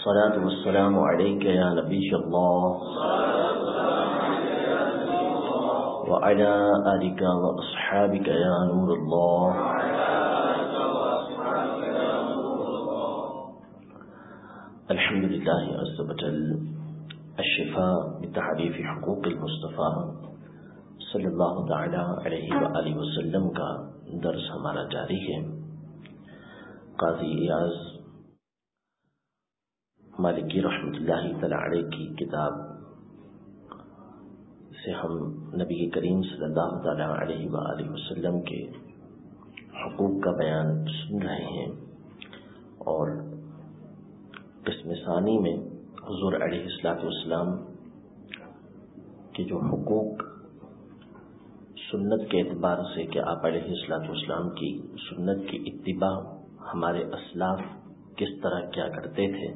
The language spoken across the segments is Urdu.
الصلاة والسلام عليك يا نبي الله. وعلى آلك وأصحابك يا نور الله. الحمد لله عز وجل، الشفاء بتعريف حقوق المصطفى صلی اللہ تعالی علیہ وآلہ وسلم کا درس ہمارا جاری ہے. قاضی ایاز مالکی جی رحمت اللہ تعالی علیہ کی کتاب سے ہم نبی کریم صلی اللہ تعالی علیہ وآلہ وسلم کے حقوق کا بیان سن رہے ہیں اور قسم ثانی میں حضور علیہ السلاط والسلام کے جو حقوق سنت کے اعتبار سے کہ آپ علیہ السلاط والسلام کی سنت کی اتباع ہمارے اسلاف کس طرح کیا کرتے تھے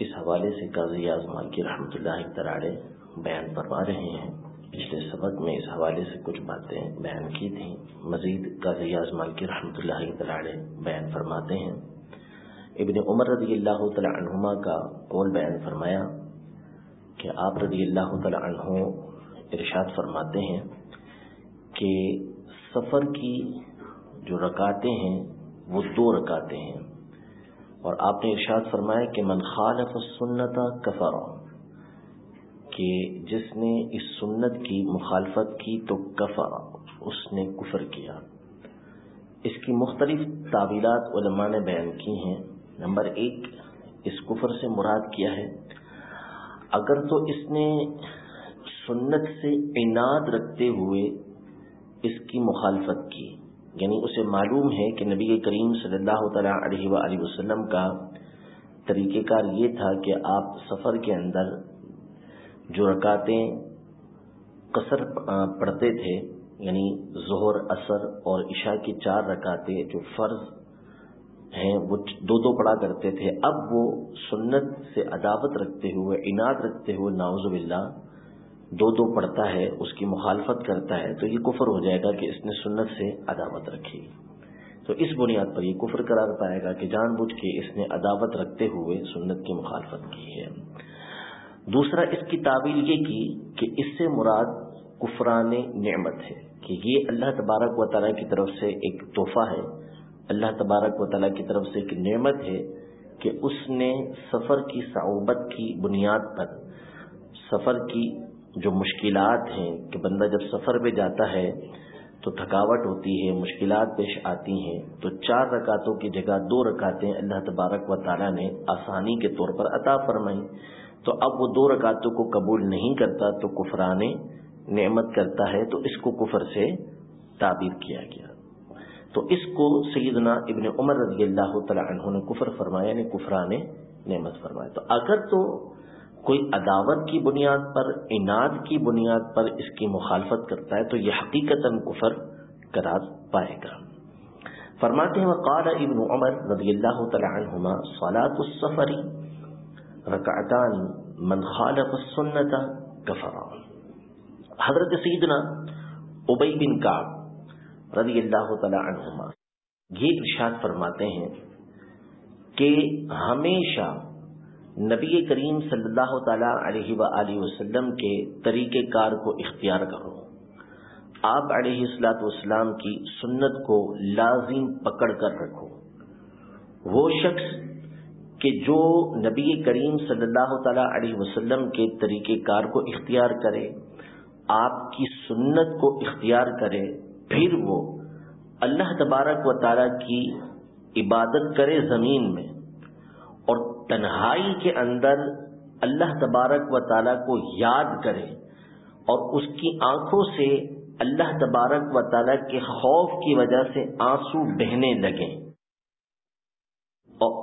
اس حوالے سے قاضی اعظم کی رحمۃ اللہ تراڑے بیان فرما رہے ہیں۔ پچھلے سبق میں اس حوالے سے کچھ باتیں بیان کی تھیں۔ مزید قاضی اعظم کی رحمۃ اللہ تراڑے بیان فرماتے ہیں۔ ابن عمر رضی اللہ تعالی عنہما کا قول بیان فرمایا کہ آپ رضی اللہ تعالی عنہ ارشاد فرماتے ہیں کہ سفر کی جو رکاتے ہیں وہ دو رکاتے ہیں۔ اور آپ نے ارشاد فرمایا کہ من خالف سنت کفر، کہ جس نے اس سنت کی مخالفت کی تو کفر، اس نے کفر کیا۔ اس کی مختلف تعویلات علماء نے بیان کی ہیں۔ نمبر ایک، اس کفر سے مراد کیا ہے؟ اگر تو اس نے سنت سے عناد رکھتے ہوئے اس کی مخالفت کی۔ یعنی اسے معلوم ہے کہ نبی کریم صلی اللہ تعالیٰ علیہ وآلہ وسلم کا طریقہ کار یہ تھا کہ آپ سفر کے اندر جو رکاتیں قصر پڑھتے تھے یعنی ظہر اثر اور عشاء کی چار رکاتیں جو فرض ہیں، وہ دو دو پڑھا کرتے تھے۔ اب وہ سنت سے عداوت رکھتے ہوئے، عناد رکھتے ہوئے ناوز باللہ دو دو پڑھتا ہے، اس کی مخالفت کرتا ہے، تو یہ کفر ہو جائے گا کہ اس نے سنت سے عداوت رکھی۔ تو اس بنیاد پر یہ کفر قرار پائے گا کہ جان بوجھ کے اس نے عداوت رکھتے ہوئے سنت کی مخالفت کی ہے۔ دوسرا، اس کی تعبیر یہ کی کہ اس سے مراد کفران نعمت ہے کہ یہ اللہ تبارک و تعالیٰ کی طرف سے ایک تحفہ ہے۔ اللہ تبارک و تعالیٰ کی طرف سے ایک نعمت ہے کہ اس نے سفر کی صعوبت کی بنیاد پر، سفر کی جو مشکلات ہیں کہ بندہ جب سفر پہ جاتا ہے تو تھکاوٹ ہوتی ہے، مشکلات پیش آتی ہیں، تو چار رکعتوں کی جگہ دو رکعتیں اللہ تبارک و تعالیٰ نے آسانی کے طور پر عطا فرمائی تو اب وہ دو رکعتوں کو قبول نہیں کرتا تو کفران نعمت کرتا ہے، تو اس کو کفر سے تعبیر کیا گیا۔ تو اس کو سیدنا ابن عمر رضی اللہ تعالیٰ عنہ نے کفر فرمایا یعنی کفران نعمت فرمایا۔ تو اگر تو کوئی عداوت کی بنیاد پر اناد کی بنیاد پر اس کی مخالفت کرتا ہے تو یہ حقیقت کفر قرار پائے گا۔ فرماتے ہیں، وقال ابن عمر رضی اللہ تعالی عنہما، صلاة السفر رکعتان من خالف السنت کفر حضرت سیدنا ابی بن کعب رضی اللہ تعالی عنہما یہ ارشاد فرماتے ہیں کہ ہمیشہ نبی کریم صلی اللہ تعالی علیہ وآلہ وسلم کے طریقہ کار کو اختیار کرو۔ آپ علیہ السلاۃ والسلام کی سنت کو لازم پکڑ کر رکھو۔ وہ شخص کہ جو نبی کریم صلی اللہ تعالی علیہ وسلم کے طریقہ کار کو اختیار کرے، آپ کی سنت کو اختیار کرے، پھر وہ اللہ تبارک و تعالی کی عبادت کرے زمین میں۔ اور تنہائی کے اندر اللہ تبارک و تعالی کو یاد کرے اور اس کی آنکھوں سے اللہ تبارک و تعالی کے خوف کی وجہ سے آنسو بہنے لگیں۔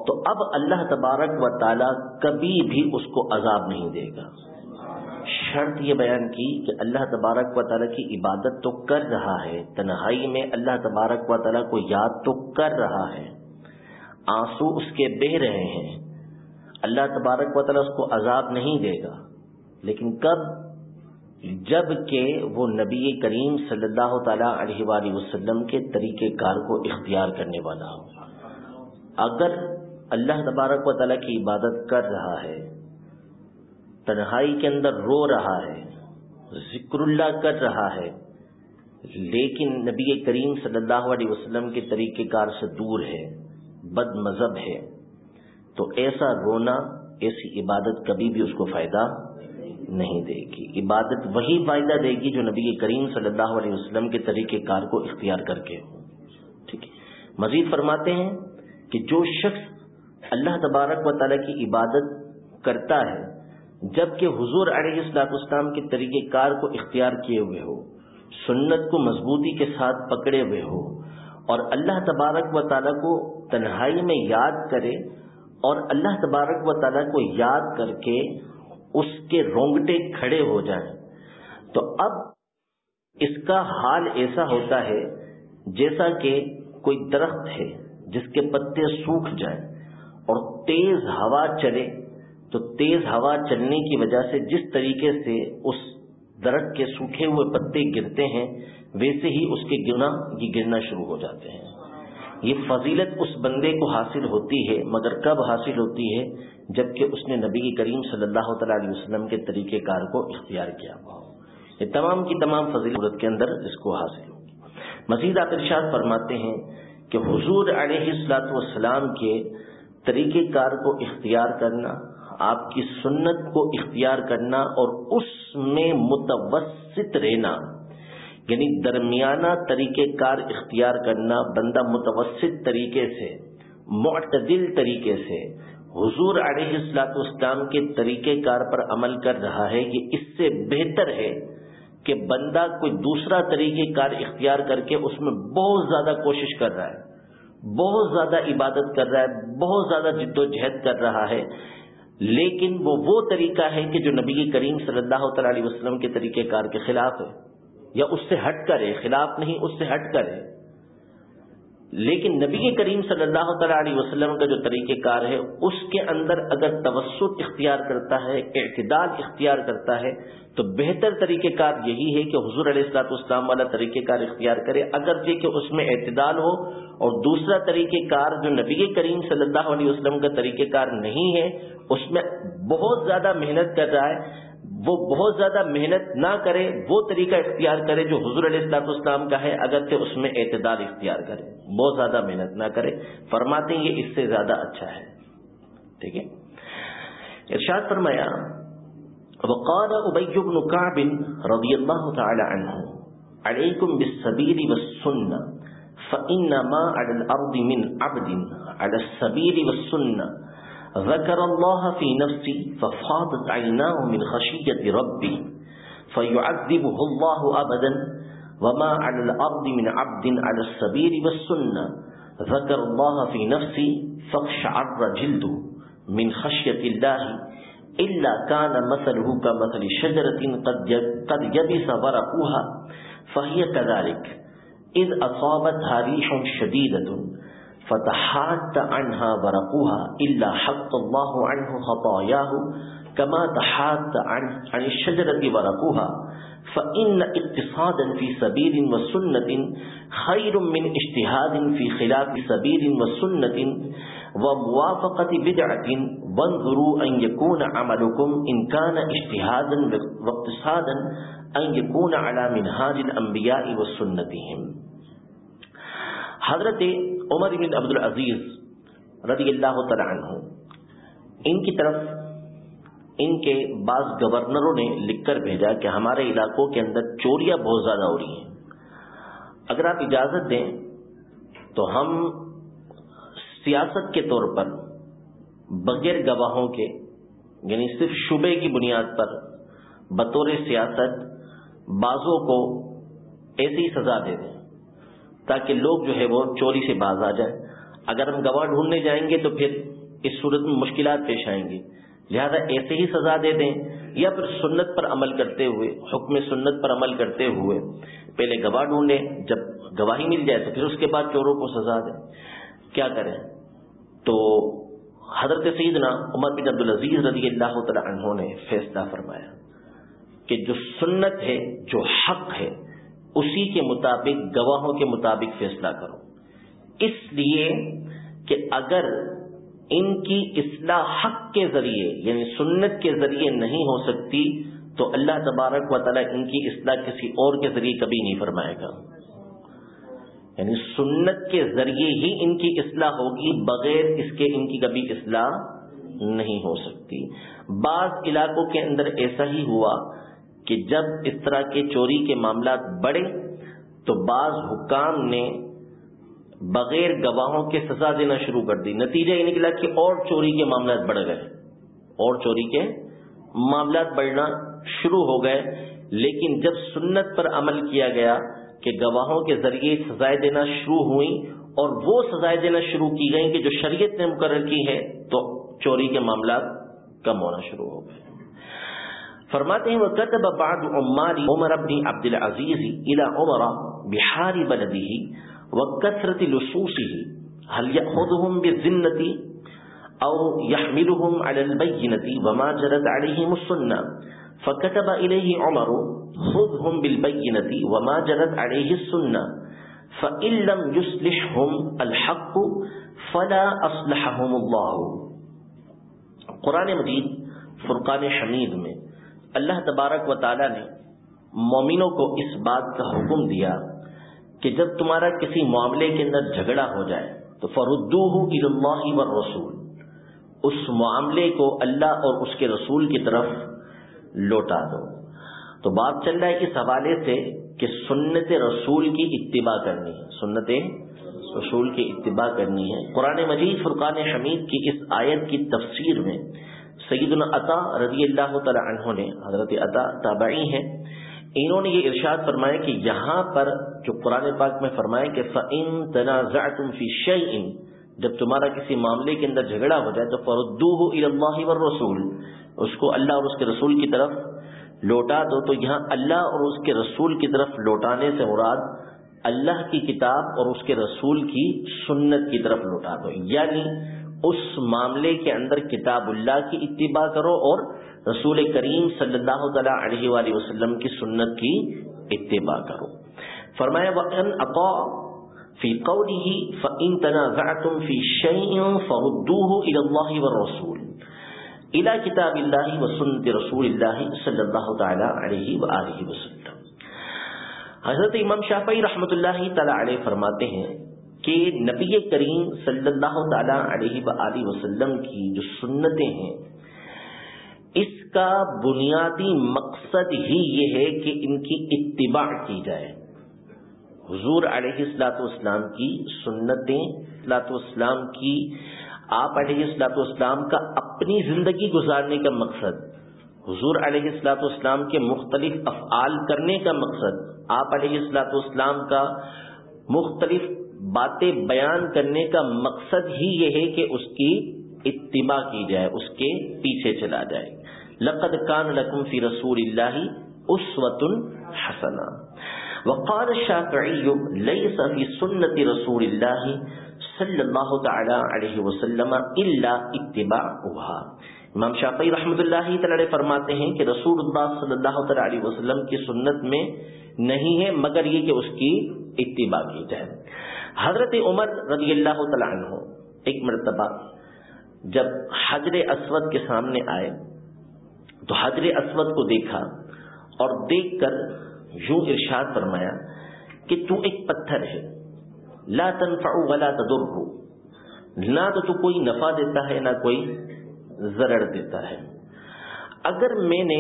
تو اب اللہ تبارک و تعالی کبھی بھی اس کو عذاب نہیں دے گا۔ شرط یہ بیان کی کہ اللہ تبارک و تعالیٰ کی عبادت تو کر رہا ہے، تنہائی میں اللہ تبارک و تعالیٰ کو یاد تو کر رہا ہے۔ آنسو اس کے بہ رہے ہیں۔ اللہ تبارک و تعالیٰ اس کو عذاب نہیں دے گا۔ لیکن کب؟ جبکہ وہ نبی کریم صلی اللہ تعالی علیہ وآلہ وسلم کے طریقہ کار کو اختیار کرنے والا ہو اگر اللہ تبارک و تعالیٰ کی عبادت کر رہا ہے، تنہائی کے اندر رو رہا ہے، ذکر اللہ کر رہا ہے، لیکن نبی کریم صلی اللہ علیہ وسلم کے طریقہ کار سے دور ہے۔ بد مذہب ہے، تو ایسا رونا، ایسی عبادت کبھی بھی اس کو فائدہ نہیں دے گی۔ عبادت وہی فائدہ دے گی جو نبی کریم صلی اللہ علیہ وسلم کے طریقہ کار کو اختیار کر کے ہو۔ ٹھیک ہے۔ مزید فرماتے ہیں کہ جو شخص اللہ تبارک و تعالیٰ کی عبادت کرتا ہے، جبکہ حضور علیہ السلاط اسلام کے طریقہ کار کو اختیار کیے ہوئے ہو، سنت کو مضبوطی کے ساتھ پکڑے ہوئے ہو اور اللہ تبارک و تعالیٰ کو تنہائی میں یاد کرے اور اللہ تبارک و تعالیٰ کو یاد کر کے اس کے رونگٹے کھڑے ہو جائیں۔ تو اب اس کا حال ایسا ہوتا ہے جیسا کہ کوئی درخت ہے جس کے پتے سوکھ جائیں اور تیز ہوا چلے۔ تو تیز ہوا چلنے کی وجہ سے جس طریقے سے اس درخت کے سوکھے ہوئے پتے گرتے ہیں ویسے ہی اس کے گرنا یہ گرنا شروع ہو جاتے ہیں۔ یہ فضیلت اس بندے کو حاصل ہوتی ہے، مگر کب حاصل ہوتی ہے؟ جبکہ اس نے نبی کریم صلی اللہ تعالی علیہ وسلم کے طریقہ کار کو اختیار کیا۔ یہ تمام کی تمام فضیلت کے اندر اس کو حاصل ہوگی۔ مزید آپ ارشاد فرماتے ہیں کہ حضور علیہ السلاط والسلام کے طریقہ کار کو اختیار کرنا، آپ کی سنت کو اختیار کرنا اور اس میں متوسط رہنا یعنی درمیانہ طریقہ کار اختیار کرنا، بندہ متوسط طریقے سے، معتدل طریقے سے حضور علیہ السلاط اسلام کے طریقہ کار پر عمل کر رہا ہے یہ اس سے بہتر ہے کہ بندہ کوئی دوسرا طریقہ کار اختیار کر کے اس میں بہت زیادہ کوشش کر رہا ہے، بہت زیادہ عبادت کر رہا ہے، بہت زیادہ جد و جہد کر رہا ہے۔ لیکن وہ وہ طریقہ ہے کہ جو نبی کریم صلی اللہ تعالی علیہ وسلم کے طریقہ کار کے خلاف ہے۔ یا اس سے ہٹ کرے خلاف نہیں، اس سے ہٹ کرے لیکن نبی کریم صلی اللہ تعالی علیہ وسلم کا جو طریقہ کار ہے، اس کے اندر اگر توسط اختیار کرتا ہے، اعتدال اختیار کرتا ہے، تو بہتر طریقہ کار یہی ہے کہ حضور علیہ السلاط اسلام والا طریقہ کار اختیار کرے اگر کہ اس میں اعتدال ہو۔ اور دوسرا طریقہ کار جو نبی کریم صلی اللہ علیہ وسلم کا طریقہ کار نہیں ہے، اس میں بہت زیادہ محنت کر رہا ہے۔ وہ بہت زیادہ محنت نہ کرے، وہ طریقہ اختیار کرے جو حضور علیہ السلاط اسلام کا ہے اگر کہ اس میں اعتدال اختیار کرے، بہت زیادہ محنت نہ کرے، فرماتے ہیں یہ اس سے زیادہ اچھا ہے۔ ٹھیک ہے؟ ارشاد فرمایا، وقال ابي بن كعب رضي الله تعالى عنه عليكم بالسبيل والسنه فانما على الارض من عبد على السبيل والسنه ذكر الله في نفسي ففاضت عيناه من خشيه ربي فيعذبه الله ابدا وما على الارض من عبد على السبيل والسنه ذكر الله في نفسي فاقشعر جلده من خشيه الله إلا كان مثله كمثل شجرة قد يبس ورقها فهي كذلك إذ أصابتها ريح شديدة فتحات عنها ورقها إلا حط الله عنه خطاياه كما تحات عن, عن الشجرة ورقها فإن اقتصادا في سبيل وسنة خير من اجتهاد في خلاف سبيل وسنة وموافقة بدعة وانظروا أن يكون عملكم إن كان اجتهادا واقتصادا أن يكون على منهاج الأنبياء وسنتهم حضرت عمر بن عبد العزیز رضی اللہ تعالی عنہ، ان کی طرف ان کے بعض گورنروں نے لکھ کر بھیجا کہ ہمارے علاقوں کے اندر چوریاں بہت زیادہ ہو رہی ہیں۔ اگر آپ اجازت دیں تو ہم سیاست کے طور پر بغیر گواہوں کے یعنی صرف شبے کی بنیاد پر بطور سیاست، بازوں کو ایسی سزا دے دیں۔ تاکہ لوگ جو ہے وہ چوری سے باز آ جائیں۔ اگر ہم گواہ ڈھونڈنے جائیں گے تو پھر اس صورت میں مشکلات پیش آئیں گی۔ لہذا ایسے ہی سزا دے دیں یا پھر سنت پر عمل کرتے ہوئے، حکم سنت پر عمل کرتے ہوئے پہلے گواہ ڈھونڈیں، جب گواہی مل جائے تو پھر اس کے بعد چوروں کو سزا دیں۔ کیا کریں؟ تو حضرت سیدنا عمر بن عبدالعزیز رضی اللہ تعالی عنہ نے فیصلہ فرمایا کہ جو سنت ہے، جو حق ہے اسی کے مطابق، گواہوں کے مطابق فیصلہ کرو۔ اس لیے کہ اگر ان کی اصلاح حق کے ذریعے یعنی سنت کے ذریعے نہیں ہو سکتی، تو اللہ تبارک و تعالیٰ ان کی اصلاح کسی اور کے ذریعے کبھی نہیں فرمائے گا۔ یعنی سنت کے ذریعے ہی ان کی اصلاح ہوگی، بغیر اس کے ان کی کبھی اصلاح نہیں ہو سکتی۔ بعض علاقوں کے اندر ایسا ہی ہوا کہ جب اس طرح کے چوری کے معاملات بڑھے تو بعض حکام نے بغیر گواہوں کے سزا دینا شروع کر دی۔ نتیجہ یہ نکلا کہ اور چوری کے معاملات بڑھ گئے۔ اور چوری کے معاملات بڑھنا شروع ہو گئے۔ لیکن جب سنت پر عمل کیا گیا کہ گواہوں کے ذریعے سزائیں دینا شروع ہوئی اور وہ سزائیں دینا شروع کی گئیں کہ جو شریعت نے مقرر کی ہے، تو چوری کے معاملات کم ہونا شروع ہو گئے۔ فرماتے ہیں، وكتب بعض عمال عمر بن عبد العزيز الى عمر بحار بلده وكثرة لصوصه هل يأخذهم بالذنة او يحملهم على البينة وما جرت عليهم السنة فكتب إليه عمر خذهم بالبينة وما جرت عليه السنة فإن لم يصلحهم الحق فلا أصلحهم الله۔ قرآن مجید فرقان حمید میں اللہ تبارک و تعالی نے مومنوں کو اس بات کا حکم دیا کہ جب تمہارا کسی معاملے کے اندر جھگڑا ہو جائے، تو فردوہ اللہ والرسول۔ اس معاملے کو اللہ اور اس کے رسول کی طرف لوٹا دو۔ تو بات چل رہا ہے اس حوالے سے کہ سنت رسول کی اتباع کرنی ہے۔ سنت رسول کی اتباع کرنی ہے۔ قرآن مجید فرقان حمید کی اس آیت کی تفسیر میں سید العطا رضی اللہ تعالی عنہ نے، حضرت عطا تابعی ہیں، انہوں نے یہ ارشاد فرمایا کہ یہاں پر جو قرآن پاک میں فرمائے کہ فعن تنازعتم فی شیئن جب تمہارا کسی معاملے کے اندر جھگڑا ہو جائے تو فردوہ الی اللہ والرسول، اس کو اللہ اور اس کے رسول کی طرف لوٹا دو۔ تو یہاں اللہ اور اس کے رسول کی طرف لوٹانے سے مراد اللہ کی کتاب اور اس کے رسول کی سنت کی طرف لوٹا دو۔ یعنی اس معاملے کے اندر کتاب اللہ کی اتباع کرو اور رسول کریم صلی اللہ تعالی علیہ وآلہ وسلم کی سنت کی اتباع کرو۔ فرمایا وَأَنْ أَقَعَ فِي قَوْلِهِ فَإِن تَنَازَعْتُمْ فِي شَيْءٍ فَرُدُّوهُ إِلَى اللَّهِ وَالرَّسُولِ الى کتاب اللہ و سنت رسول اللہ صلی اللہ تعالی علیہ وآلہ وسلم۔ حضرت امام شافعی رحمۃ اللہ تعالی علیہ فرماتے ہیں کہ نبی کریم صلی اللہ تعالی علیہ وآلہ وسلم کی جو سنتیں ہیں، اس کا بنیادی مقصد ہی یہ ہے کہ ان کی اتباع کی جائے۔ حضور علیہ السلاط والسلام کی سنتیں السلاط والسلام کی، آپ علیہ السلاط والسلام کا اپنی زندگی گزارنے کا مقصد، حضور علیہ السلاط والسلام کے مختلف افعال کرنے کا مقصد، آپ علیہ السلاط والسلام کا مختلف باتیں بیان کرنے کا مقصد ہی یہ ہے کہ اس کی اتباع کی جائے، اس کے پیچھے چلا جائے۔ لقد کان لکم فی رسول اللہ اسوت حسنا۔ وقال الشافعی لیس فی سنت رسول اللہ صلی اللہ تعالی علیہ وسلم الا اتباع امام شافعی رحمۃ اللہ تعالی فرماتے ہیں کہ رسول اللہ صلی اللہ تعالی علیہ وسلم کی سنت میں نہیں ہے، مگر یہ کہ اس کی اتباع کی جائے۔ حضرت عمر رضی اللہ تعالی عنہ ایک مرتبہ جب حجر اسود کے سامنے آئے تو حجر اسود کو دیکھا اور دیکھ کر یوں ارشاد فرمایا کہ تو ایک پتھر ہے، لا تنفع ولا تضر نہ تو تو کوئی نفع دیتا ہے، نہ کوئی ضرر دیتا ہے۔ اگر میں نے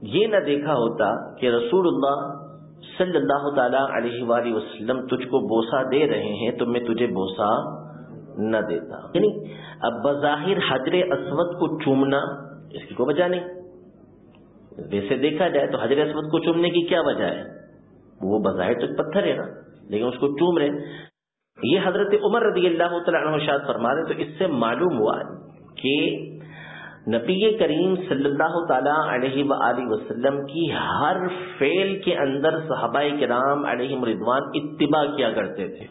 یہ نہ دیکھا ہوتا کہ رسول اللہ صلی اللہ تعالی علیہ وآلہ وسلم تجھ کو بوسا دے رہے ہیں تو میں تجھے بوسا نہ دیتا۔ یعنی اب بظاہر حجر اسود کو چومنا اس کی کوئی وجہ نہیں۔ ویسے دیکھا جائے تو حجر اسود کو چومنے کی کیا وجہ ہے؟ وہ بظاہر تو پتھر ہے نا، لیکن اس کو چوم رہے یہ حضرت عمر رضی اللہ تعالیٰ عنہ شاد فرما رہے تو اس سے معلوم ہوا کہ نبی کریم صلی اللہ تعالی علیہ و وسلم کی ہر فیل کے اندر صحابہ کرام علیہ مردوان اتباع کیا کرتے تھے۔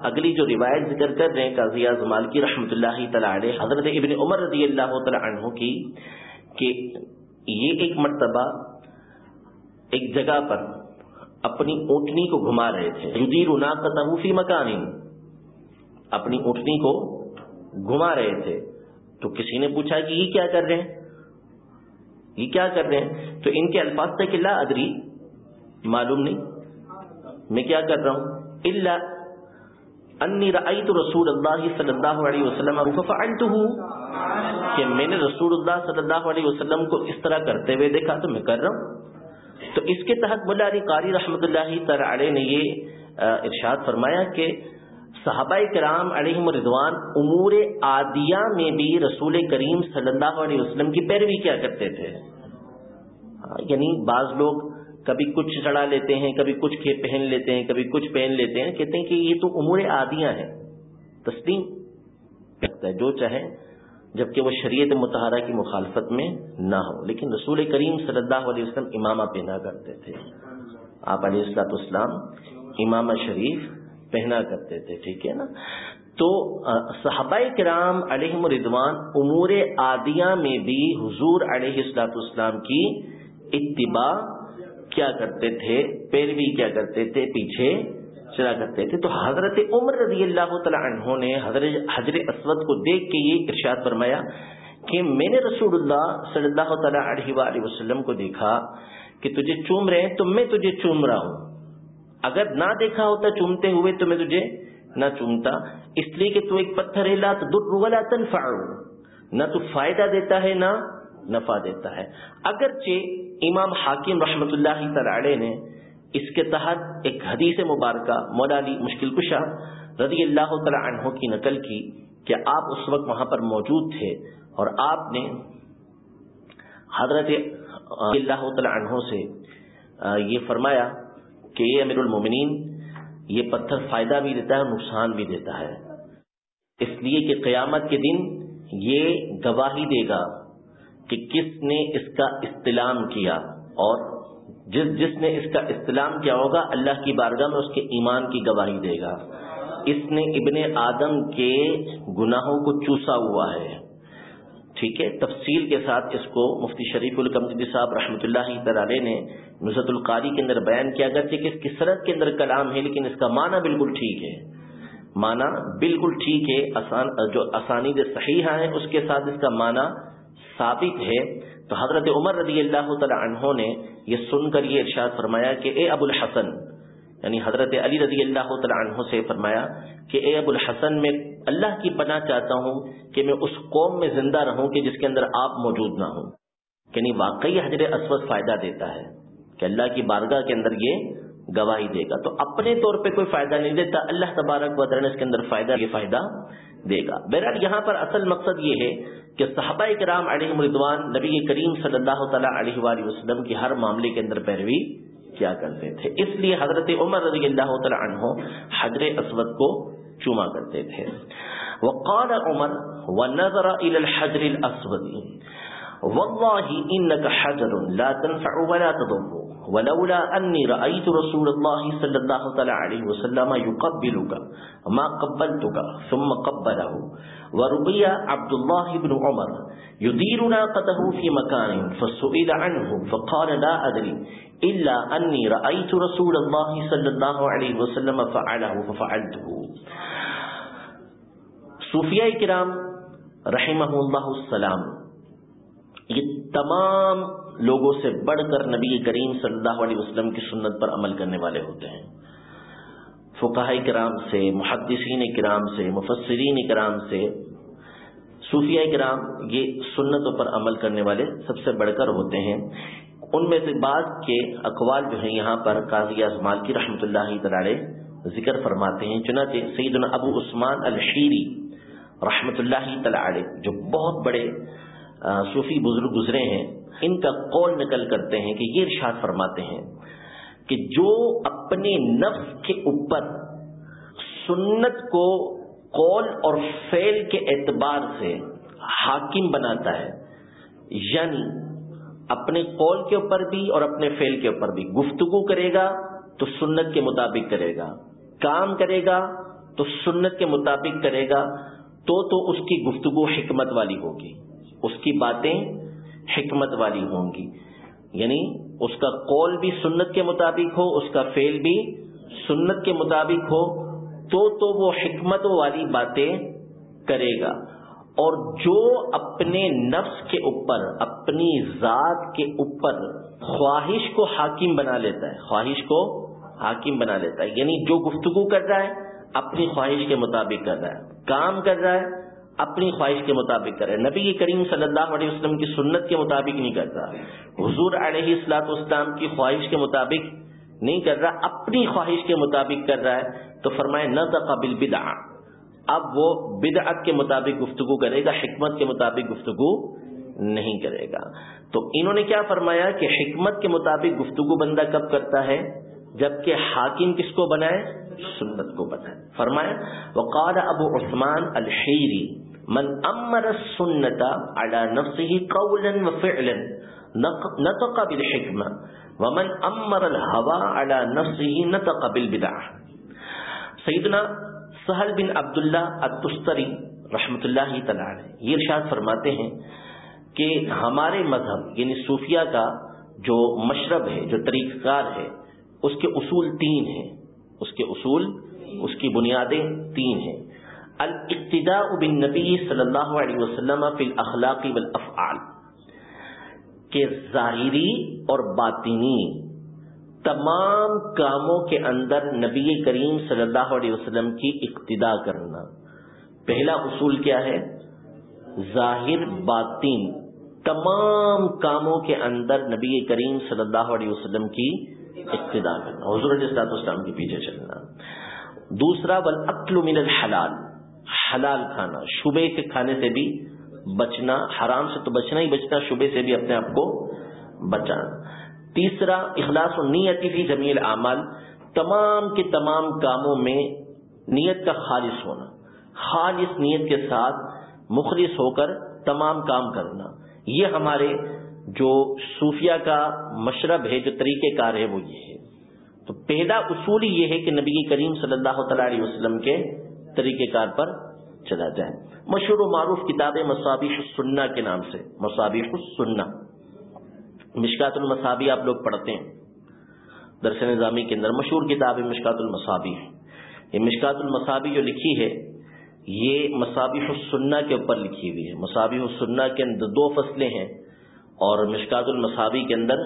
اگلی جو روایت ذکر کر رہے ہیں، قاضی اعظمال کی رحمۃ اللہ تعالی علیہ، حضرت ابن عمر رضی اللہ تعالی عنہ کی، کہ یہ ایک مرتبہ ایک جگہ پر اپنی اونٹنی کو گھما رہے تھے۔ فی مکان اپنی اونٹنی کو گھما رہے تھے۔ تو کسی نے پوچھا کہ یہ کیا کر رہے ہیں؟ یہ کیا کر رہے ہیں؟ تو ان کے الفاظ تک اللہ ادری، معلوم نہیں۔ میں کیا کر رہا ہوں؟ اللہ انی رأیت رسول اللہ صلی اللہ علیہ وسلم کہ میں نے رسول اللہ صلی اللہ علیہ وسلم کو اس طرح کرتے ہوئے دیکھا تو میں کر رہا ہوں۔ تو اس کے تحت ملا علی قاری رحمۃ اللہ تعالی نے یہ ارشاد فرمایا کہ صحابہ کرام علیہ رضوان امور عادیہ میں بھی رسول کریم صلی اللہ علیہ وسلم کی پیروی کیا کرتے تھے۔ ہاں، یعنی بعض لوگ کبھی کچھ چڑھا لیتے ہیں، کبھی کچھ پہن لیتے ہیں، کبھی کچھ پہن لیتے ہیں، کہتے ہیں کہ یہ تو امور عادیاں ہیں۔ تسلیم۔ ہے، جو چاہے، جبکہ وہ شریعت متحرہ کی مخالفت میں نہ ہو۔ لیکن رسول کریم صلی اللہ علیہ وسلم امامہ پہنا کرتے تھے۔ آپ علیہ السلاط اسلام امامہ شریف پہنا کرتے تھے، ٹھیک ہے نا؟ تو صحابہ کرام علیہ مردوان امور عادیہ میں بھی حضور علیہ السلاط اسلام کی اتباع کیا کرتے تھے، پیروی کیا کرتے تھے، پیچھے چلا کرتے تھے۔ تو حضرت عمر رضی اللہ تعالی عنہ نے حضرت حضر اسود کو دیکھ کے یہ ارشاد فرمایا کہ میں نے رسول اللہ صلی اللہ تعالی علیہ وآلہ وسلم کو دیکھا کہ تجھے چوم رہے ہیں، تو میں تجھے چوم رہا ہوں۔ اگر نہ دیکھا ہوتا چومتے ہوئے تو میں تجھے نہ چومتا۔ اس لیے کہ تو ایک پتھر ہے، لا تدر ولا تنفع۔ نہ تو فائدہ دیتا ہے، نہ نفع دیتا ہے۔ اگرچہ امام حاکم رحمت اللہ تعالی نے اس کے تحت ایک حدیث مبارکہ مولالی مشکل کشا رضی اللہ تعالی عنہ کی نقل کی کہ آپ اس وقت وہاں پر موجود تھے اور آپ نے حضرت اللہ تعالی عنہ سے یہ فرمایا کہ یہ امیر المومنین یہ پتھر فائدہ بھی دیتا ہے اور نقصان بھی دیتا ہے۔ اس لیے کہ قیامت کے دن یہ گواہی دے گا کہ کس نے اس کا استلام کیا اور جس جس نے اس کا استلام کیا ہوگا اللہ کی بارگاہ میں اس کے ایمان کی گواہی دے گا۔ اس نے ابن آدم کے گناہوں کو چوسا ہوا ہے۔ ٹھیک ہے، تفصیل کے ساتھ اس کو مفتی شریف القمدی صاحب رحمۃ اللہ تعالی نے نصرت القاری کے اندر بیان کیا گیا کہ اس کی سرحد کے اندر کلام ہے، لیکن اس کا معنی بالکل ٹھیک ہے۔ معنی بالکل ٹھیک ہے، آسان، جو آسانی صحیح ہیں، اس کے ساتھ اس کا معنی ثابت ہے۔ تو حضرت عمر رضی اللہ تعالی عنہ نے یہ سن کر یہ ارشاد فرمایا کہ اے ابو الحسن یعنی حضرت علی رضی اللہ تعالی عنہ سے فرمایا کہ اے ابو الحسن میں اللہ کی پناہ چاہتا ہوں کہ میں اس قوم میں زندہ رہوں کہ جس کے اندر آپ موجود نہ ہوں۔ یعنی واقعی حضر اسود فائدہ دیتا ہے کہ اللہ کی بارگاہ کے اندر یہ گواہی دے گا۔ تو اپنے طور پہ کوئی فائدہ نہیں دیتا، اللہ تبارک و تعالی اس کے اندر فائدہ، یہ فائدہ دے گا۔ بہرحال یہاں پر اصل مقصد یہ ہے کہ صحابہ کرام علیہ مردوان نبی کریم صلی اللہ تعالیٰ علیہ وآلہ وسلم کی ہر معاملے کے اندر پیروی کیا کرتے تھے۔ اس لیے حضرت عمر رضی اللہ تعالیٰ عنہ حجر اسود کو چوما کرتے تھے۔ وقال عمر، ونظر الى الحجر الاسود والله انك حجر لا تنفع ولا تضر۔ ولولا أني رأيت رسول الله صلى الله عليه وسلم يقبلك، ما قبلتك، ثم قبله. ورقي عبد الله بن عمر يدير ناقته في مكان، فسئل عنه، فقال لا أدري، إلا أني رأيت رسول الله صلى الله عليه وسلم فعله ففعلته. صوفیاء کرام رحمہ اللہ السلام، یہ تمام لوگوں سے بڑھ کر نبی کریم صلی اللہ علیہ وسلم کی سنت پر عمل کرنے والے ہوتے ہیں۔ فقہ کرام سے، محدثین کرام سے، مفسرین کرام سے صوفیہ کرام یہ سنتوں پر عمل کرنے والے سب سے بڑھ کر ہوتے ہیں۔ ان میں سے بعض کے اقوال جو ہیں یہاں پر قاضی اعظمال کی رحمۃ اللہ تعالی ذکر فرماتے ہیں۔ چنانچہ سیدنا ابو عثمان الشیری رحمۃ اللہ تعالی جو بہت بڑے صوفی بزرگ گزرے ہیں۔ ان کا قول نکل کرتے ہیں کہ یہ ارشاد فرماتے ہیں کہ جو اپنے نفس کے اوپر سنت کو قول اور فعل کے اعتبار سے حاکم بناتا ہے یعنی اپنے قول کے اوپر بھی اور اپنے فعل کے اوپر بھی۔ گفتگو کرے گا تو سنت کے مطابق کرے گا، کام کرے گا تو سنت کے مطابق کرے گا، تو تو اس کی گفتگو حکمت والی ہوگی۔ اس کی باتیں حکمت والی ہوں گی۔ یعنی اس کا قول بھی سنت کے مطابق ہو، اس کا فعل بھی سنت کے مطابق ہو، تو تو وہ حکمت والی باتیں کرے گا۔ اور جو اپنے نفس کے اوپر، اپنی ذات کے اوپر خواہش کو حاکم بنا لیتا ہے، خواہش کو حاکم بنا لیتا ہے۔ یعنی جو گفتگو کر رہا ہے، اپنی خواہش کے مطابق کر رہا ہے، کام کر رہا ہے اپنی خواہش کے مطابق کر نبی کریم صلی اللہ علیہ وسلم کی سنت کے مطابق نہیں کر رہا حضور علیہ السلاط اسلام کی خواہش کے مطابق نہیں کر رہا، اپنی خواہش کے مطابق کر رہا ہے۔ تو فرمائے نہ تقبل بدا اب وہ بدعت کے مطابق گفتگو کرے گا، حکمت کے مطابق گفتگو نہیں کرے گا۔ تو انہوں نے کیا فرمایا کہ حکمت کے مطابق گفتگو بندہ کب کرتا ہے؟ جبکہ حاکم کس کو بنائے؟ سنت کو بنائے۔ فرمایا، وقال ابو عثمان الحیری۔ من امر السنت على نفسه قولا وفعلا نطق بالحکمہ ومن امر الهوى على نفسه نطق بالبدعہ سیدنا سہل بن عبداللہ التستری رحمۃ اللہ تعالی یہ ارشاد فرماتے ہیں کہ ہمارے مذہب یعنی صوفیہ کا جو مشرب ہے، جو طریقہ کار ہے، اس کے اصول تین ہیں۔ اس کے اصول، اس کی بنیادیں تین ہیں۔ الاقتداء بالنبی صلی اللہ علیہ وسلم فی الاخلاق والافعال، کہ ظاہری اور باطنی تمام کاموں کے اندر نبی کریم صلی اللہ علیہ وسلم کی اقتدا کرنا۔ پہلا اصول کیا ہے؟ ظاہر، باطن، تمام کاموں کے اندر نبی کریم صلی اللہ علیہ وسلم کی اقتدا کرنا۔ حضور علیہ السلام کے پیچھے چلنا۔ دوسرا بل من الحلال حلال کھانا، شبے کے کھانے سے بھی بچنا، حرام سے تو بچنا ہی بچنا شبے سے بھی اپنے آپ کو بچانا۔ تیسرا، اخلاص و نیت فی جمیع العمال تمام کے تمام کاموں میں نیت کا خالص ہونا۔ خالص نیت کے ساتھ مخلص ہو کر تمام کام کرنا۔ یہ ہمارے جو صوفیہ کا مشرب ہے، جو طریقہ کار ہے، وہ یہ ہے۔ تو پہلا اصول یہ ہے کہ نبی کریم صلی اللہ تعالی علیہ وسلم کے طریقہ کار پر چلا جائے۔ مشہور و معروف کتاب مصابیح السنہ کے نام سے۔ مصابیح السنہ۔ مشکات المصابی آپ لوگ پڑھتے ہیں۔ درس نظامی کے اندر مشہور کتاب ہے مشکات المصابی یہ مشکات المصابی جو لکھی ہے، یہ مصابیح السنہ کے اوپر لکھی ہوئی ہے۔ مصابیح السنہ کے اندر دو فصلیں ہیں اور مشکات المصابی کے اندر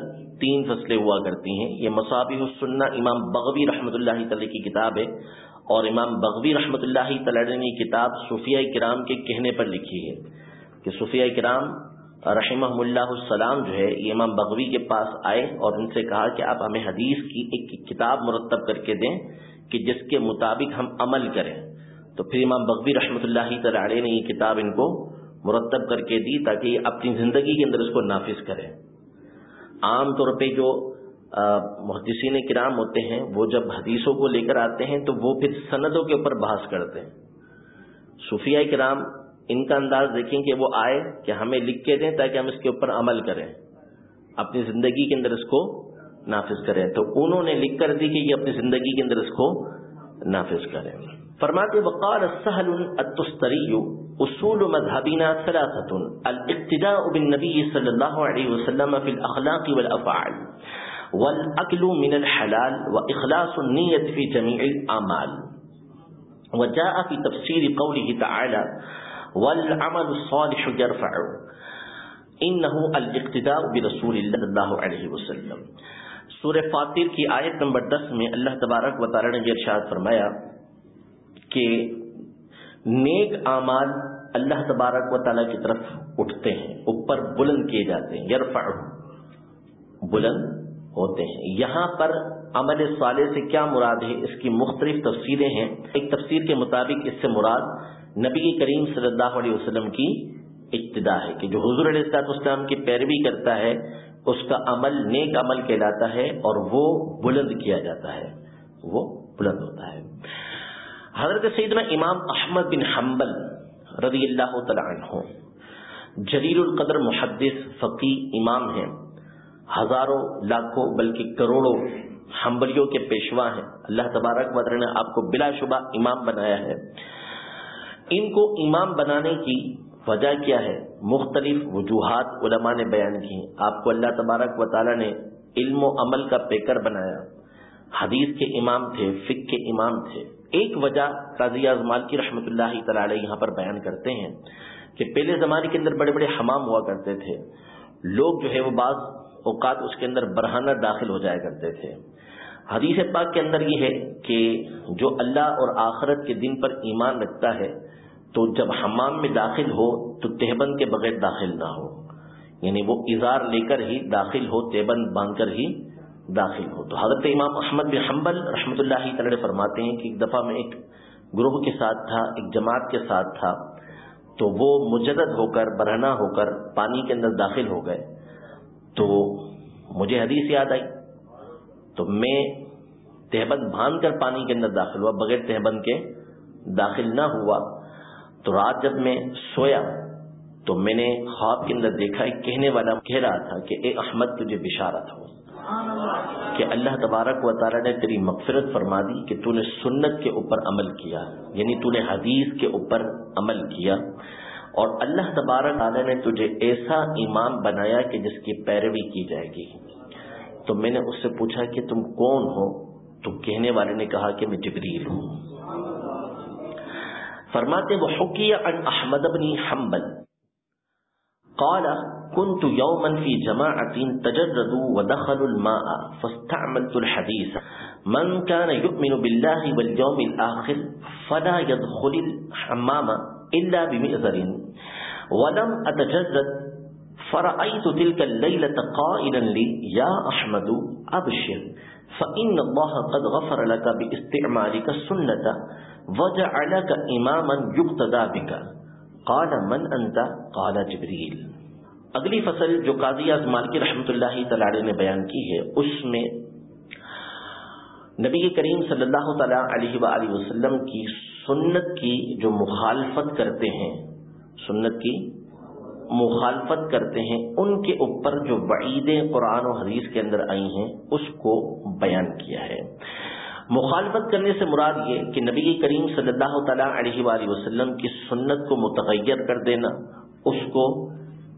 تین فصلیں ہوا کرتی ہیں۔ یہ مصابیح السنہ امام بغوی رحمۃ اللہ تعالی کی کتاب ہے۔ اور امام بغوی رحمۃ اللہ تعالی نے کتاب صوفیہ کرام کے کہنے پر لکھی ہے کہ صوفیہ کرام رحمہ اللہ السلام جو ہے یہ امام بغوی کے پاس آئے اور ان سے کہا کہ آپ ہمیں حدیث کی ایک کتاب مرتب کر کے دیں کہ جس کے مطابق ہم عمل کریں۔ تو پھر امام بغوی رحمۃ اللہ تعالی نے یہ کتاب ان کو مرتب کر کے دی تاکہ یہ اپنی زندگی کے اندر اس کو نافذ کریں۔ عام طور پہ جو محدثین کرام ہوتے ہیں، وہ جب حدیثوں کو لے کر آتے ہیں تو وہ پھر سندوں کے اوپر بحث کرتے ہیں۔ صوفیہ کرام ان کا انداز دیکھیں کہ وہ آئے کہ ہمیں لکھ کے دیں تاکہ ہم اس کے اوپر عمل کریں، اپنی زندگی کے اندر اس کو نافذ کریں۔ تو انہوں نے لکھ کر دی کہ یہ اپنی زندگی کے اندر اس کو نافذ کریں۔ فرماتے وقال السهل التستری اصول مذهبنا ثلاثه الاقتداء بالنبي صلى الله عليه وسلم في الاخلاق والافعال۔ والاكل من الحلال واخلاص النيه في جميع الاعمال وجاء في تفسير قوله تعالى، والعمل الصالح يرفع. انه الاقتداء برسول اللہ علیہ وسلم. سورہ فاطر کی آیت نمبر دس میں اللہ تبارک و تعالی نے یہ ارشاد فرمایا کہ نیک اعمال اللہ تبارک و تعالی کی طرف اٹھتے ہیں، اوپر بلند کیے جاتے ہیں یرفع بلند ہوتے ہیں۔ یہاں پر عمل صالح سے کیا مراد ہے؟ اس کی مختلف تفسیریں ہیں۔ ایک تفسیر کے مطابق اس سے مراد نبی کریم صلی اللہ علیہ وسلم کی ابتدا ہے کہ جو حضور علیہ السلاط اسلام کی پیروی کرتا ہے، اس کا عمل نیک عمل کہلاتا ہے اور وہ بلند کیا جاتا ہے۔ وہ بلند ہوتا ہے۔ حضرت سیدنا امام احمد بن حنبل رضی اللہ تعالی عنہ جلیل القدر محدث فقی امام ہیں۔ ہزاروں لاکھوں بلکہ کروڑوں حنبلیوں کے پیشوا ہیں۔ اللہ تبارک بدر نے آپ کو بلا شبہ امام بنایا ہے۔ ان کو امام بنانے کی وجہ کیا ہے؟ مختلف وجوہات علماء نے بیان کی آپ کو اللہ تبارک و تعالی نے علم و عمل کا پیکر بنایا۔ حدیث کے امام تھے فک کے امام تھے۔ ایک وجہ قاضی اعظمال کی رحمت اللہ تعالی یہاں پر بیان کرتے ہیں کہ پہلے زمانے کے اندر بڑے بڑے حمام ہوا کرتے تھے۔ لوگ جو ہے وہ بعض اوقات اس کے اندر برہانہ داخل ہو جایا کرتے تھے۔ حدیث پاک کے اندر یہ ہے کہ جو اللہ اور آخرت کے دن پر ایمان رکھتا ہے، تو جب حمام میں داخل ہو، تو تہبند کے بغیر داخل نہ ہو۔ یعنی وہ اظہار لے کر ہی داخل ہو، تہبند باندھ کر ہی داخل ہو۔ تو حضرت امام احمد بن حنبل رحمۃ اللہ تعالی فرماتے ہیں کہ ایک دفعہ میں ایک گروہ کے ساتھ تھا، ایک جماعت کے ساتھ تھا، تو وہ مجدد ہو کر برہنا ہو کر پانی کے اندر داخل ہو گئے۔ تو مجھے حدیث یاد آئی۔ تو میں تہبند باندھ کر پانی کے اندر داخل ہوا، بغیر تہبند کے داخل نہ ہوا۔ تو رات جب میں سویا، تو میں نے خواب کے اندر دیکھا، ایک کہنے والا کہہ رہا تھا کہ، اے احمد، تجھے بشارت ہو۔ کہ اللہ تبارک و تعالی نے تیری مغفرت فرما دی کہ تو نے سنت کے اوپر عمل کیا یعنی تو نے حدیث کے اوپر عمل کیا۔ اور اللہ تبارک تعالی نے تجھے ایسا امام بنایا کہ جس کی پیروی کی جائے گی۔ تو میں نے اس سے پوچھا کہ تم کون ہو؟ تو کہنے والے نے کہا کہ میں جبریل ہوں۔ فرماتے، وہ حکیہ ان احمد بن حنبل۔ قال، كنت يوما في جماعة تجردوا ودخلوا الماء فاستعملت الحديث۔ من كان يؤمن بالله واليوم الآخر فلا يدخل الحمام إلا بمئذر ولم أتجرد فرأيت تلك الليلة قائلا لي، يا أحمد، أبشر، فإن الله قد غفر لك باستعمالك السنة وجعلك إماما يقتدى بك. قال، من انت قال جبریل اگلی فصل جو قاضی اعظمال کی رحمت اللہ تعالی نے بیان کی ہے، اس میں نبی کریم صلی اللہ تعالی علیہ وآلہ وسلم کی سنت کی جو مخالفت کرتے ہیں سنت کی مخالفت کرتے ہیں، ان کے اوپر جو وعیدیں قرآن و حدیث کے اندر آئی ہیں، اس کو بیان کیا ہے۔ مخالفت کرنے سے مراد یہ کہ نبی کریم صلی اللہ تعالیٰ علیہ وآلہ وسلم کی سنت کو متغیر کر دینا، اس کو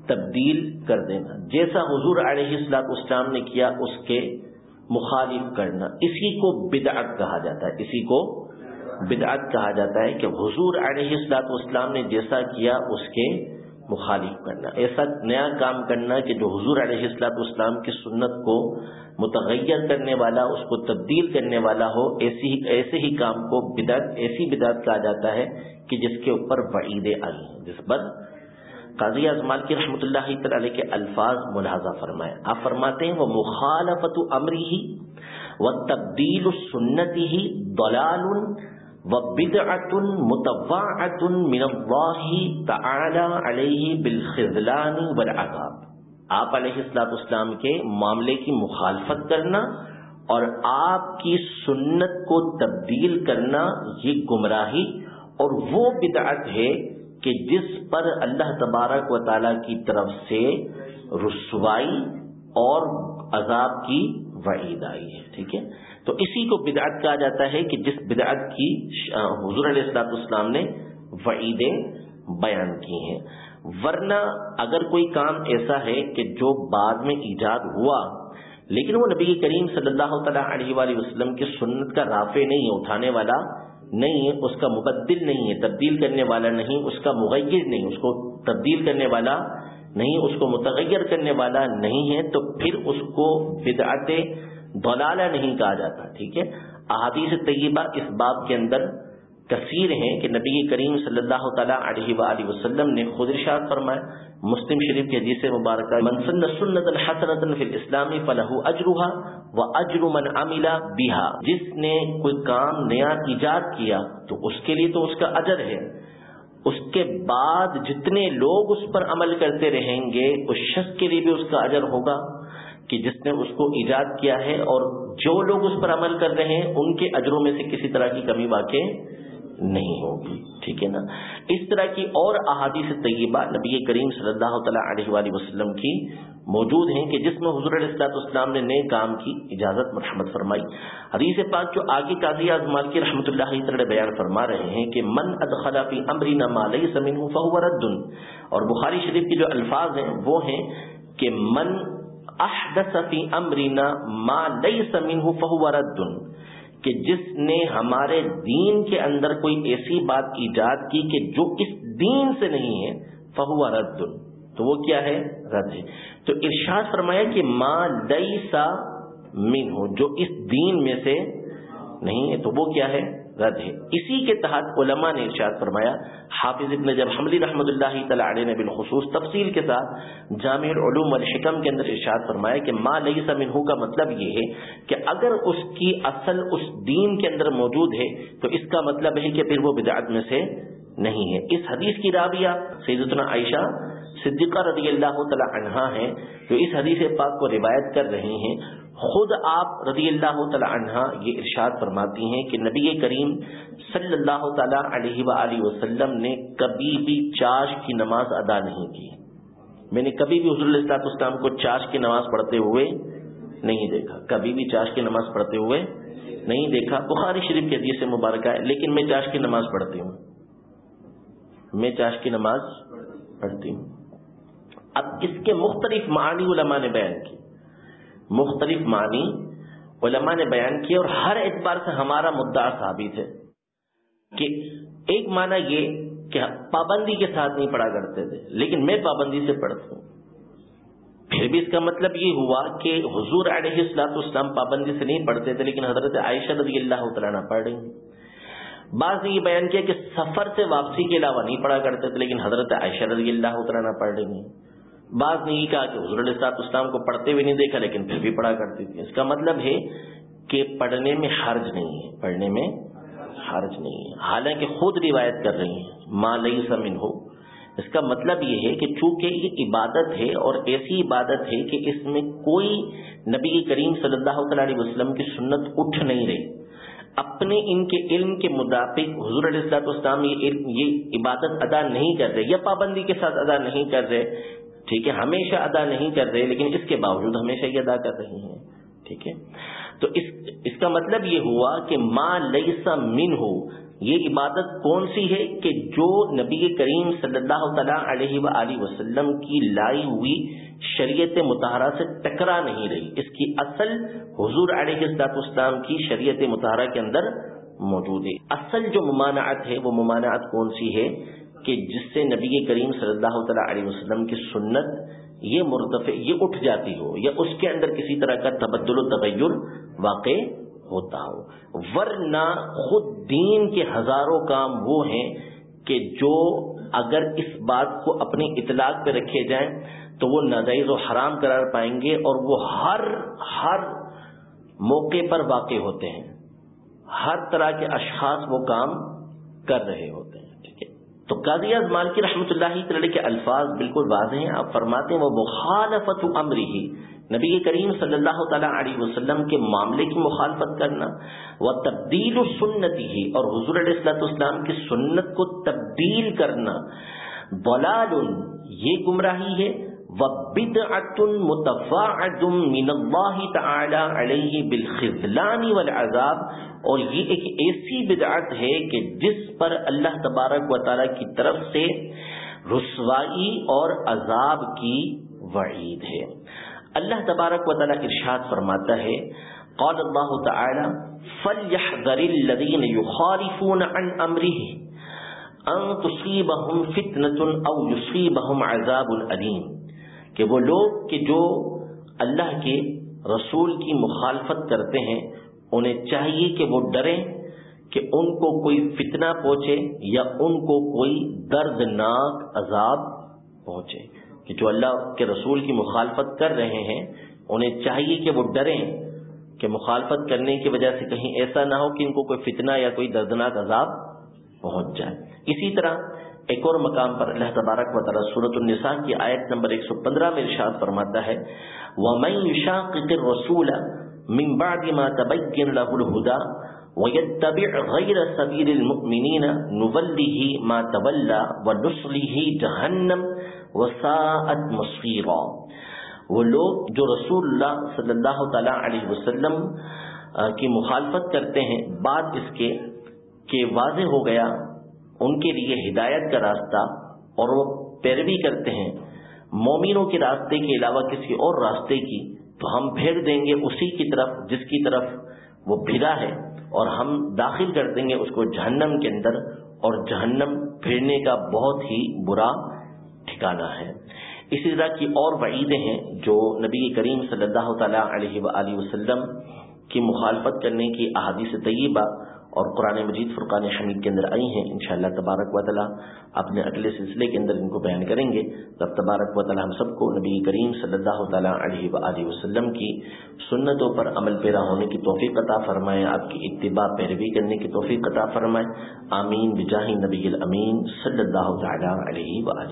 تبدیل کر دینا۔ جیسا حضور علیہ السلاط اسلام نے کیا، اس کے مخالف کرنا۔ اسی کو بدعت کہا جاتا ہے، اسی کو بدعت کہا جاتا ہے کہ حضور علیہ السلاط اسلام نے جیسا کیا اس کے مخالف کرنا، ایسا نیا کام کرنا کہ جو حضور علیہ السلاط اسلام کی سنت کو متغیر کرنے والا، اس کو تبدیل کرنے والا ہو، ایسی ایسے ہی کام کو بدعت، ایسی بدعت کہا جاتا ہے کہ جس کے اوپر وعیدیں آئی ہیں جس پر قاضی اعظمال کی رحمۃ اللہ تعالی کے الفاظ ملاحظہ فرمائے۔ آپ فرماتے ہیں وہ مخالفت امری ہی و تبدیل سنتی ہی دلال وبدعت متوعت من اللہ تعالی علیہ بالخذلان والعذاب. آپ علیہ السلاط اسلام کے معاملے کی مخالفت کرنا اور آپ کی سنت کو تبدیل کرنا یہ گمراہی اور وہ بدعت ہے کہ جس پر اللہ تبارک و تعالی کی طرف سے رسوائی اور عذاب کی وعید آئی ہے، ٹھیک ہے؟ تو اسی کو بدعت کہا جاتا ہے کہ جس بدعت کی حضور علیہ السلاط اسلام نے وعیدیں بیان کی ہیں۔ ورنہ اگر کوئی کام ایسا ہے کہ جو بعد میں ایجاد ہوا، لیکن وہ نبی کریم صلی اللہ تعالیٰ علیہ وآلہ وسلم کی سنت کا رافع نہیں ہے، اٹھانے والا نہیں ہے، اس کا مبدل نہیں ہے، تبدیل کرنے والا نہیں، اس کا مغیر نہیں، اس کو تبدیل کرنے والا نہیں، اس کو متغیر کرنے والا نہیں ہے، تو پھر اس کو بدعت دلالہ نہیں کہا جاتا، ٹھیک ہے؟ احادیث طیبہ اس باب کے اندر کثیر ہیں کہ نبی کریم صلی اللہ تعالیٰ علیہ وآلہ وسلم نے خود ارشاد فرمایا، مسلم شریف کے حدیث مبارکہ منسن سنت الحسنۃ فی الاسلام فلہ اجرھا و اجر من عمل بها جس نے کوئی کام نیا ایجاد کیا تو اس کے لیے تو اس کا اجر ہے۔ اس کے بعد جتنے لوگ اس پر عمل کرتے رہیں گے، اس شخص کے لیے بھی اس کا اجر ہوگا۔ کہ جس نے اس کو ایجاد کیا ہے اور جو لوگ اس پر عمل کر رہے ہیں، ان کے اجروں میں سے کسی طرح کی کمی واقع نہیں ہوگی۔ ٹھیک ہے نا؟ اس طرح کی اور احادیث طیبہ نبی کریم صلی اللہ تعالیٰ علیہ وآلہ وسلم کی موجود ہیں کہ جس میں حضور علیہ السلاط اسلام نے نئے کام کی اجازت مرحمت فرمائی۔ حدیث پاک جو آگے قاضی اعظمان کی رحمۃ اللہ تعالی بیان فرما رہے ہیں کہ من ادخلا فی امرنا ما لیس منه فهو رد۔ اور بخاری شریف کے جو الفاظ ہیں وہ ہیں کہ من احدث فی امرنا ما لیس منه فهو رد، کہ جس نے ہمارے دین کے اندر کوئی ایسی بات ایجاد کی کہ جو اس دین سے نہیں ہے فہو رد۔ تو وہ کیا ہے؟ رد ہے۔ تو ارشاد فرمایا کہ ماں لئی سا جو اس دین میں سے نہیں ہے، تو وہ کیا ہے؟ رد ہے۔ اسی کے تحت علماء نے ارشاد فرمایا، حافظ ابن جب حملی رحمۃ اللہ تعالیٰ علیہ نے بالخصوص تفصیل کے ساتھ جامع علوم الحکم کے اندر ارشاد فرمایا کہ ماں لئی سمنہ کا مطلب یہ ہے کہ اگر اس کی اصل اس دین کے اندر موجود ہے تو اس کا مطلب ہے کہ پھر وہ بدعت میں سے نہیں ہے۔ اس حدیث کی رابعہ سیدتنا عائشہ صدیقہ رضی اللہ تعالی عنہا ہیں جو اس حدیث پاک کو روایت کر رہی ہیں۔ خود آپ رضی اللہ تعالی عنہ یہ ارشاد فرماتی ہیں کہ نبی کریم صلی اللہ تعالی علیہ وآلہ وسلم نے کبھی بھی چاش کی نماز ادا نہیں کی۔ میں نے کبھی بھی حضور اللہ اسلام کو چاش کی نماز پڑھتے ہوئے نہیں دیکھا۔ کبھی بھی چاش کی نماز پڑھتے ہوئے نہیں دیکھا۔ بخاری شریف کے حدیث سے مبارکہ ہے، لیکن میں چاش کی نماز پڑھتی ہوں۔ میں چاش کی نماز پڑھتی ہوں۔ اب اس کے مختلف معنی علماء نے بیان کی مختلف معنی علماء نے بیان کیے اور ہر اعتبار سے ہمارا مدعا ثابت ہے کہ ایک معنی یہ کہ پابندی کے ساتھ نہیں پڑھا کرتے تھے، لیکن میں پابندی سے پڑھتا ہوں۔ پھر بھی اس کا مطلب یہ ہوا کہ حضور علیہ السلاط اسلام پابندی سے نہیں پڑھتے تھے، لیکن حضرت عائشہ رضی اللہ تعالیٰ پڑھ رہی ہیں۔ بعض نے یہ بیان کیا کہ سفر سے واپسی کے علاوہ نہیں پڑھا کرتے تھے، لیکن حضرت عائشہ رضی اللہ تعالیٰ پڑھ رہی ہیں۔ بعض نے یہ کہا کہ حضور علیہ صاحب اسلام کو پڑھتے ہوئے نہیں دیکھا، لیکن پھر بھی پڑھا کرتی تھی۔ اس کا مطلب ہے کہ پڑھنے میں حرج نہیں ہے۔ پڑھنے میں حرج نہیں ہے۔ حالانکہ خود روایت کر رہی ہیں ماں لئی سمن ہو اس کا مطلب یہ ہے کہ چونکہ یہ عبادت ہے اور ایسی عبادت ہے کہ اس میں کوئی نبی کریم صلی اللہ تعالی علیہ وسلم کی سنت اٹھ نہیں رہی۔ اپنے ان کے علم کے مطابق حضور علیہ السلاط اسلام یہ عبادت ادا نہیں کر رہے، یا پابندی کے ساتھ ادا نہیں کر رہے۔ ٹھیک ہے، ہمیشہ ادا نہیں کر رہے، لیکن اس کے باوجود ہمیشہ یہ ادا کر رہی ہیں، ٹھیک ہے؟ تو اس اس کا مطلب یہ ہوا کہ ماں لئیسا من ہو یہ عبادت کون سی ہے کہ جو نبی کریم صلی اللہ تعالیٰ علیہ و وسلم کی لائی ہوئی شریعت متحرہ سے ٹکرا نہیں رہی، اس کی اصل حضور علیہ اسلام کی شریعت متحرہ کے اندر موجود ہے۔ اصل جو ممانعت ہے، وہ ممانعت کون سی ہے؟ کہ جس سے نبی کریم صلی اللہ تعالیٰ علیہ وسلم کی سنت یہ مرتفع یہ اٹھ جاتی ہو یا اس کے اندر کسی طرح کا تبدل و تغیر واقع ہوتا ہو۔ ورنہ خود دین کے ہزاروں کام وہ ہیں کہ جو اگر اس بات کو اپنی اطلاق پہ رکھے جائیں تو وہ ناجائز و حرام قرار پائیں گے اور وہ ہر ہر موقع پر واقع ہوتے ہیں۔ ہر طرح کے اشخاص وہ کام کر رہے ہوتے ہیں۔ تو قاضی اعظمان کی رحمۃ اللہ تعالی کے الفاظ بالکل واضح ہیں۔ آپ فرماتے ہیں وہ مخالفت امری ہی نبی کریم صلی اللہ تعالیٰ علیہ وسلم کے معاملے کی مخالفت کرنا۔ وہ تبدیل و سنتی ہی اور حضور علیہ السلط اسلام کی سنت کو تبدیل کرنا۔ بلال یہ گمراہی ہے۔ مُتَفَاعَدٌ مِّنَ اللَّهِ تَعَالَى عَلَيْهِ بِالْخِذْلَانِ وَالْعَذَابِ، اور یہ ایک ایسی بدعت ہے کہ جس پر اللہ تبارک و تعالی کی طرف سے رسوائی اور عذاب کی وعید ہے۔ اللہ تبارک و تعالی ارشاد فرماتا ہے، قال اللہ تعالی، فَلْيَحْذَرِ الَّذِينَ يُخَالِفُونَ عَنْ أَمْرِهِ، أَن تُصِيبَهُمْ فِتْنَةٌ أَوْ يُصِيبَهُمْ عَذَابٌ أَلِيمٌ۔ کہ وہ لوگ کہ جو اللہ کے رسول کی مخالفت کرتے ہیں، انہیں چاہیے کہ وہ ڈریں، کہ ان کو کوئی فتنہ پہنچے یا ان کو کوئی دردناک عذاب پہنچے۔ کہ جو اللہ کے رسول کی مخالفت کر رہے ہیں، انہیں چاہیے کہ وہ ڈریں۔ کہ مخالفت کرنے کی وجہ سے کہیں ایسا نہ ہو کہ ان کو کوئی فتنہ یا کوئی دردناک عذاب پہنچ جائے۔ اسی طرح ایک اور مقام پر اللہ تبارک و تعالی صورت النساء کی آیت نمبر 115 میں ارشاد فرماتا ہے، وَمَن يُشَاقِقِ الرَّسُولَ من بعد ما تبين له الهدى وَيَتَّبِعْ غَيْرَ سَبِيلِ الْمُؤْمِنِينَ نُوَلِّهِ مَا تَوَلَّى وَنُصْلِهِ جَهَنَّمْ وَسَاءَتْ مَصِيرًا۔ وہ لوگ جو رسول اللہ صلی اللہ تعالی علیہ وسلم کی مخالفت کرتے ہیں، بعد اس کے کہ واضح ہو گیا ان کے لیے ہدایت کا راستہ اور وہ پیروی کرتے ہیں۔ مومنوں کے راستے کے علاوہ کسی اور راستے کی تو ہم پھیر دیں گے اسی کی طرف جس کی طرف وہ پھرا ہے اور ہم داخل کر دیں گے اس کو جہنم کے اندر اور جہنم پھرنے کا بہت ہی برا ٹھکانہ ہے۔ اسی طرح کی اور وعیدیں ہیں جو نبی کریم صلی اللہ تعالی علیہ وآلہ وسلم کی مخالفت کرنے کی احادیث طیبہ اور قرآن مجید فرقان حمید کے اندر آئی ہیں۔ انشاءاللہ تبارک و تعالیٰ اپنے اگلے سلسلے کے اندر ان کو بیان کریں گے۔ تب تبارک و تعالیٰ ہم سب کو نبی کریم صلی اللہ تعالیٰ علیہ و وسلم کی سنتوں پر عمل پیرا ہونے کی توفیق عطا فرمائے، آپ کی اتباع پیروی کرنے کی توفیق عطا فرمائے۔ آمین، بجاہ نبی الامین صلی اللہ تعالیٰ علیہ و